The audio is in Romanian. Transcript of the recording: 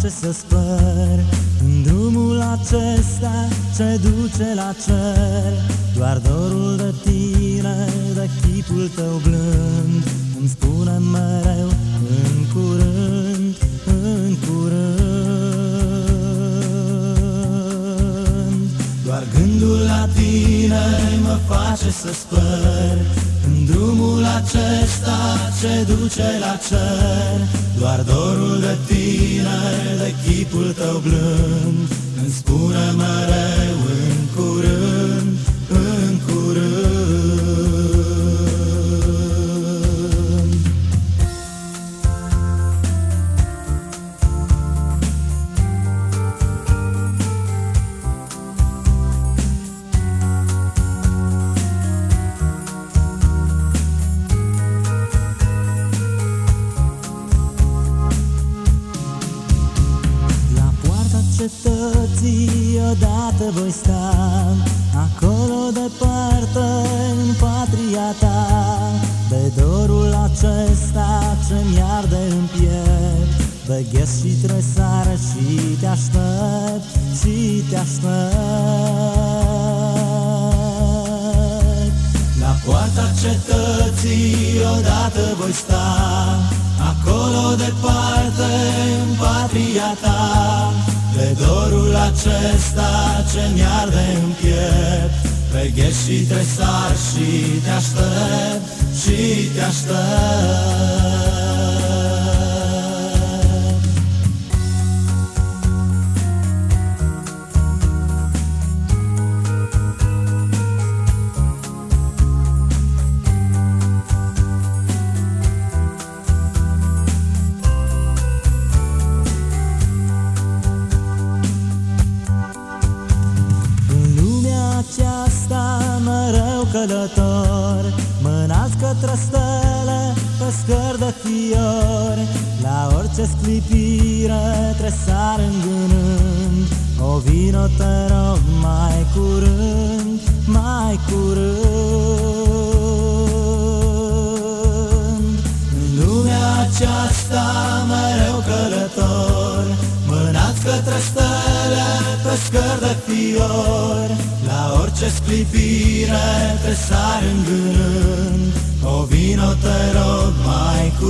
face să spăr. În drumul acesta ce duce la cer Doar dorul de tine, de chipul tău blând. Îmi spune mereu în curând, în curând. Doar gândul la tine mă face să spăr. În drumul acesta ce duce la cer. Doar dorul de tine, de chipul tău blând Îmi spune mereu cetății odată voi sta Acolo departe în patria ta. De dorul acesta ce-mi arde în piept Veghez și tresară și te aștept Și te aștept. La poarta cetății odată voi sta Acolo departe în patria ta De dorul acesta ce mi-arde în piept Veghez și tresar și te aștept Și te aștept călător Mă nasc către stele pe scări de fiori La orice sclipire tresar în gând O vino te rog mai curând, mai curând. În lumea aceasta mereu călător Mânați către stele pe scări de fiori La orice sclipire te sar în gând O vino te rog mai curând,